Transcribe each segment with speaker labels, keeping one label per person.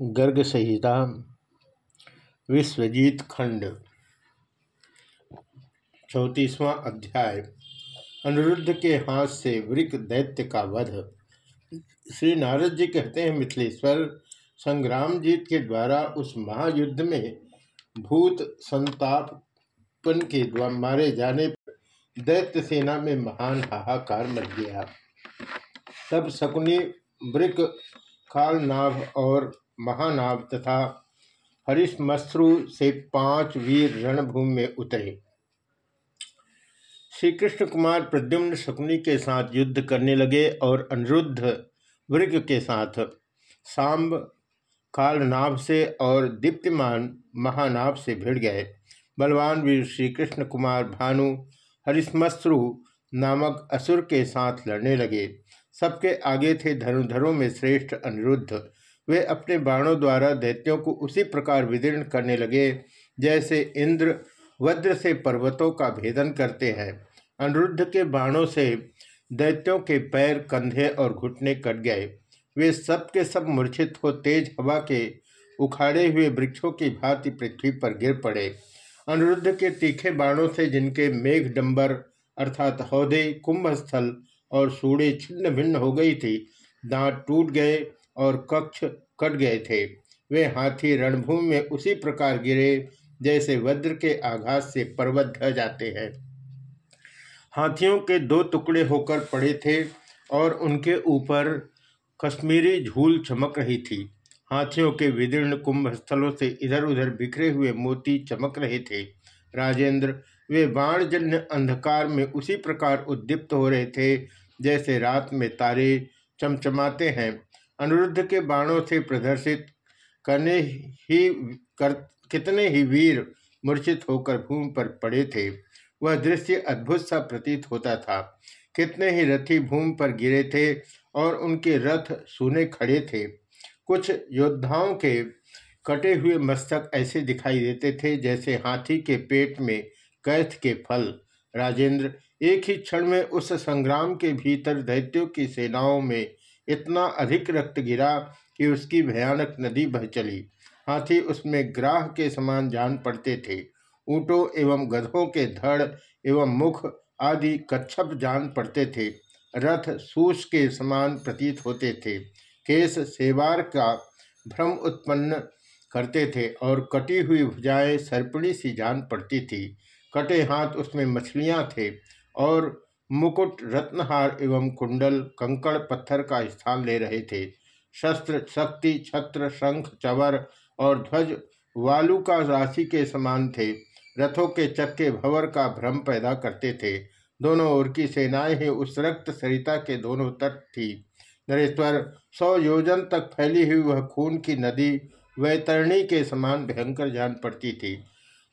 Speaker 1: गर्ग संहिता विश्वजीत खंड, चौतीसवां अध्याय, अनिरुद्ध के हाथ से वृक दैत्य का वध। श्री नारद जी कहते हैं, मिथिलेश्वर, संग्राम जीत के द्वारा उस महायुद्ध में भूत संतापन के द्वारा मारे जाने पर दैत्य सेना में महान हाहाकार मच गया। तब शकुनी वृक कालनाभ और महानाभ तथा हरिश्मश्रु से पाँच वीर रणभूमि में उतरे। श्री कृष्ण कुमार प्रद्युम्न शकुनी के साथ युद्ध करने लगे और अनिरुद्ध वृग के साथ सांब कालनाभ से और दीप्तिमान महानाभ से भिड़ गए। बलवान वीर श्री कृष्ण कुमार भानु हरिश्मश्रु नामक असुर के साथ लड़ने लगे। सबके आगे थे धनुधरों में श्रेष्ठ अनिरुद्ध। वे अपने बाणों द्वारा दैत्यों को उसी प्रकार विदीर्ण करने लगे, जैसे इंद्र वज्र से पर्वतों का भेदन करते हैं। अनिरुद्ध के बाणों से दैत्यों के पैर कंधे और घुटने कट गए। वे सब के सब मूर्छित हो तेज हवा के उखाड़े हुए वृक्षों की भांति पृथ्वी पर गिर पड़े। अनिरुद्ध के तीखे बाणों से जिनके मेघ डंबर अर्थात हौदे, कुंभस्थल और सूढ़े छिन्न भिन्न हो गई थी, दांत टूट गए और कक्ष कट गए थे। वे हाथी रणभूमि में उसी प्रकार गिरे, जैसे वज्र के आघात से पर्वत ढह जाते हैं। हाथियों के दो टुकड़े होकर पड़े थे और उनके ऊपर कश्मीरी झूल चमक रही थी। हाथियों के विदीर्ण कुंभ स्थलों से इधर उधर बिखरे हुए मोती चमक रहे थे। राजेंद्र, वे बाणजन्य अंधकार में उसी प्रकार उद्दीप्त हो रहे थे, जैसे रात में तारे चमचमाते हैं। अनिरुद्ध के बाणों से प्रदर्शित करने ही, कर, कितने ही वीर मूर्छित होकर भूमि पर पड़े थे, वह दृश्य अद्भुत सा प्रतीत होता था। कितने ही रथी भूमि पर गिरे थे और उनके रथ सूने खड़े थे। कुछ योद्धाओं के कटे हुए मस्तक ऐसे दिखाई देते थे जैसे हाथी के पेट में कैथ के फल। राजेंद्र एक ही क्षण में उस संग्राम के भीतर दैत्यों की सेनाओं में इतना अधिक रक्त गिरा कि उसकी भयानक नदी बह चली। हाथी उसमें ग्राह के समान जान पड़ते थे। ऊँटों एवं गधों के धड़ एवं मुख आदि कच्छप जान पड़ते थे। रथ सूस के समान प्रतीत होते थे। केस सेवार का भ्रम उत्पन्न करते थे और कटी हुई भुजाएँ सर्पणी सी जान पड़ती थी। कटे हाथ उसमें मछलियाँ थे और मुकुट, रत्नहार एवं कुंडल, कंकड़ पत्थर का स्थान ले रहे थे। शस्त्र, शक्ति, छत्र, शंख, चवर और ध्वज वालू का राशि के समान थे। रथों के चक्के भवर का भ्रम पैदा करते थे। दोनों ओर की सेनाएँ ही उस रक्त सरिता के दोनों तट थी। नरेश्वर, सौ योजन तक फैली हुई वह खून की नदी वैतरणी के समान भयंकर जान पड़ती थी।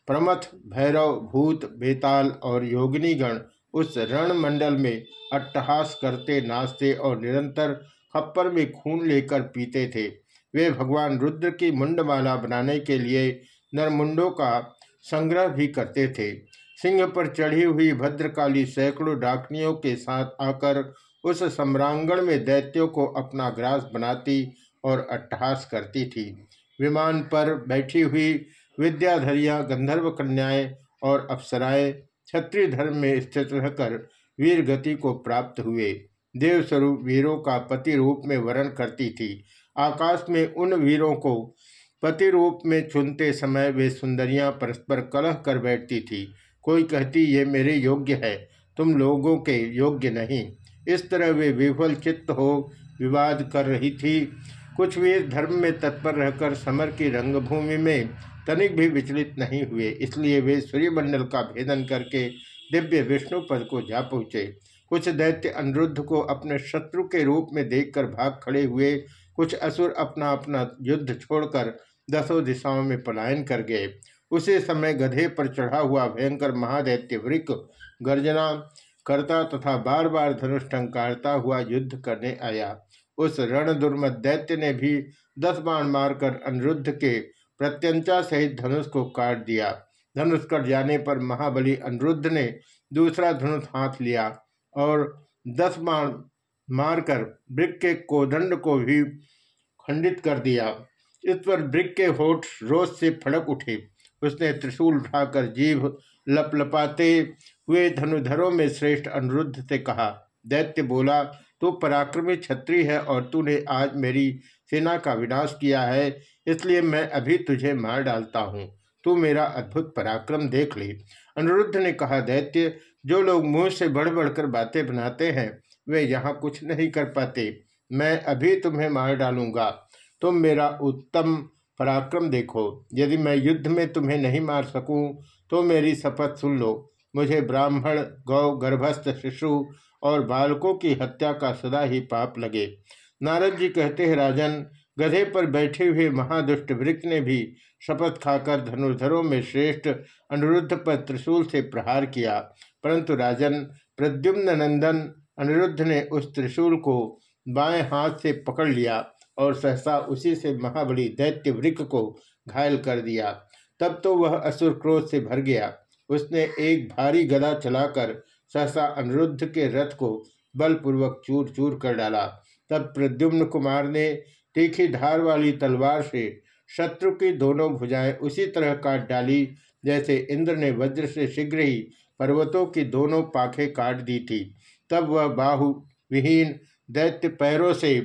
Speaker 1: प्रमथ, भैरव, भूत, बेताल और योगिनीगण उस रण मंडल में अट्टहास करते, नाचते और निरंतर खप्पर में खून लेकर पीते थे। वे भगवान रुद्र की मुंडमाला बनाने के लिए नरमुंडों का संग्रह भी करते थे। सिंह पर चढ़ी हुई भद्रकाली सैकड़ों डाकनियों के साथ आकर उस सम्रांगण में दैत्यों को अपना ग्रास बनाती और अट्टहास करती थी। विमान पर बैठी हुई विद्याधरियाँ, गंधर्व कन्याएँ और अप्सराएँ क्षत्रिय धर्म में स्थित रहकर वीर गति को प्राप्त हुए। देवस्वरूप वीरों का पति रूप में वर्ण करती थी। आकाश में उन वीरों को पति रूप में चुनते समय वे सुंदरियाँ परस्पर कलह कर बैठती थी। कोई कहती, ये मेरे योग्य है, तुम लोगों के योग्य नहीं इस तरह वे विफल चित्त हो विवाद कर रही थी। कुछ वीर धर्म में तत्पर रहकर समर की रंगभूमि में तनिक भी विचलित नहीं हुए। इसलिए वे सूर्यमंडल का भेदन करके दिव्य विष्णु पद को जा पहुँचे। कुछ दैत्य अनिरुद्ध को अपने शत्रु के रूप में देखकर भाग खड़े हुए। कुछ असुर अपना अपना युद्ध छोड़कर दसों दिशाओं में पलायन कर गए। उसी समय गधे पर चढ़ा हुआ भयंकर महादैत्य वृक गर्जना करता तथा बार बार धनुष टंकारता हुआ युद्ध करने आया। उस रण दुर्मद दैत्य ने भी दस बाण मारकर अनिरुद्ध के प्रत्यंचा सहित धनुष को काट दिया। धनुष कट जाने पर महाबली अनिरुद्ध ने दूसरा धनुष हाथ लिया और दस बाण मारकर वृक्ष के कोदंड को भी खंडित कर दिया। इस पर वृक के होठ रोज से फड़क उठे। उसने त्रिशूल उठाकर जीभ लपलपाते हुए धनुधरों में श्रेष्ठ अनिरुद्ध से कहा, दैत्य बोला, तू पराक्रमी छत्री है और तूने आज मेरी सेना का विनाश किया है, इसलिए मैं अभी तुझे मार डालता हूँ। तू मेरा अद्भुत पराक्रम देख ले। अनिरुद्ध ने कहा, दैत्य, जो लोग मुँह से बढ़ बढ़कर बातें बनाते हैं, वे यहाँ कुछ नहीं कर पाते। मैं अभी तुम्हें मार डालूँगा। तुम मेरा उत्तम पराक्रम देखो। यदि मैं युद्ध में तुम्हें नहीं मार सकूँ तो मेरी शपथ सुन लो। मुझे ब्राह्मण, गौ, गर्भस्थ, शिशु और बालकों की हत्या का सदा ही पाप लगे। नारद जी कहते हैं, राजन, गधे पर बैठे हुए महादुष्ट वृक्ष ने भी शपथ खाकर धनुर्धरों में श्रेष्ठ अनिरुद्ध पर त्रिशूल से प्रहार किया। परंतु राजन, प्रद्युम्न नंदन अनिरुद्ध ने उस त्रिशूल को बाएँ हाथ से पकड़ लिया और सहसा उसी से महाबली दैत्य वृक्ष को घायल कर दिया। तब तो वह असुर क्रोध से भर गया। उसने एक भारी गदा चलाकर सहसा अनिरुद्ध के रथ को बलपूर्वक चूर चूर कर डाला। तब प्रद्युम्न कुमार ने तीखी धार वाली तलवार से शत्रु की दोनों भुजाएँ उसी तरह काट डाली, जैसे इंद्र ने वज्र से शीघ्र ही पर्वतों की दोनों पाखें काट दी थी। तब वह बाहु, विहीन, दैत्य पैरों से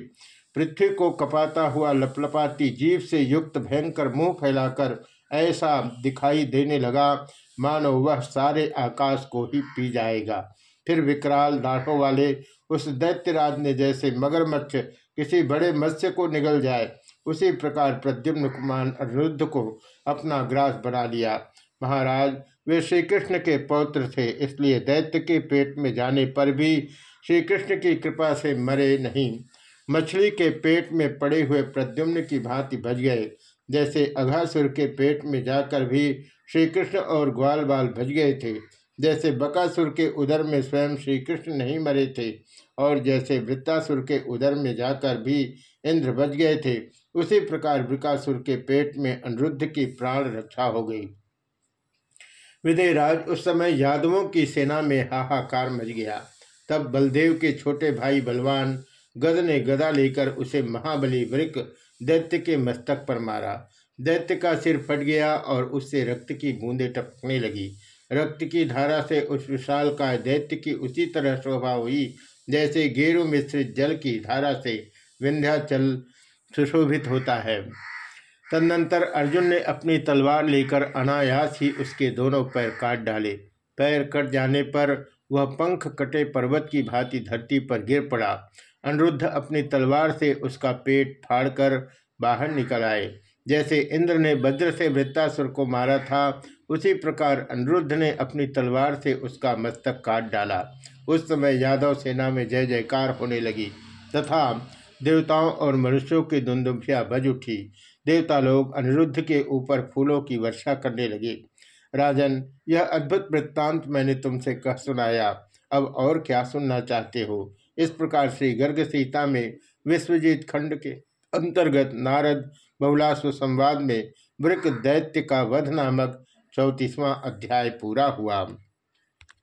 Speaker 1: पृथ्वी को कपाता हुआ लपलपाती जीव से युक्त भयंकर मुँह फैलाकर ऐसा दिखाई देने लगा, मानो वह सारे आकाश को ही पी जाएगा। फिर विकराल दाढ़ों वाले उस दैत्यराज ने जैसे मगरमच्छ किसी बड़े मत्स्य को निगल जाए, उसी प्रकार प्रद्युम्न कुमार अनिरुद्ध को अपना ग्रास बना लिया। महाराज, वे श्री कृष्ण के पौत्र थे, इसलिए दैत्य के पेट में जाने पर भी श्री कृष्ण की कृपा से मरे नहीं। मछली के पेट में पड़े हुए प्रद्युम्न की भांति भज गए। जैसे अघासुर के पेट में जाकर भी श्री कृष्ण और ग्वाल बाल भज गए थे। जैसे बकासुर के उदर में स्वयं श्री कृष्ण नहीं मरे थे और जैसे वृत्तासुर के उदर में जाकर भी इंद्र बच गए थे, उसी प्रकार वृकासुर के पेट में अनिरुद्ध की प्राण रक्षा हो गई। विदयराज उस समय यादवों की सेना में हाहाकार मच गया। तब बलदेव के छोटे भाई बलवान गद ने गदा लेकर उसे महाबली वृक दैत्य के मस्तक पर मारा। दैत्य का सिर फट गया और उससे रक्त की बूंदें टपकने लगी। रक्त की धारा से उस विशाल का दैत्य की उसी तरह शोभा हुई, जैसे गेरु मिश्रित जल की धारा से विंध्याचल सुशोभित होता है। तदनंतर अर्जुन ने अपनी तलवार लेकर अनायास ही उसके दोनों पैर काट डाले। पैर कट जाने पर वह पंख कटे पर्वत की भांति धरती पर गिर पड़ा। अनिरुद्ध अपनी तलवार से उसका पेट फाड़कर बाहर निकल आए। जैसे इंद्र ने वज्र से वृत्तासुर को मारा था उसी प्रकार अनिरुद्ध ने अपनी तलवार से उसका मस्तक काट डाला। उस समय यादव सेना में जय जयकार होने लगी, तथा देवताओं और मनुष्यों की दुंदुभिया बज उठी। देवता लोग अनिरुद्ध के ऊपर फूलों की वर्षा करने लगे। राजन, यह अद्भुत वृत्तांत मैंने तुमसे कह सुनाया। अब और क्या सुनना चाहते हो? इस प्रकार श्री गर्ग सीता में विश्वजीत खंड के अंतर्गत नारद बहुलास्व संवाद में वृक दैत्य का वध नामक चौतीसवां अध्याय पूरा हुआ।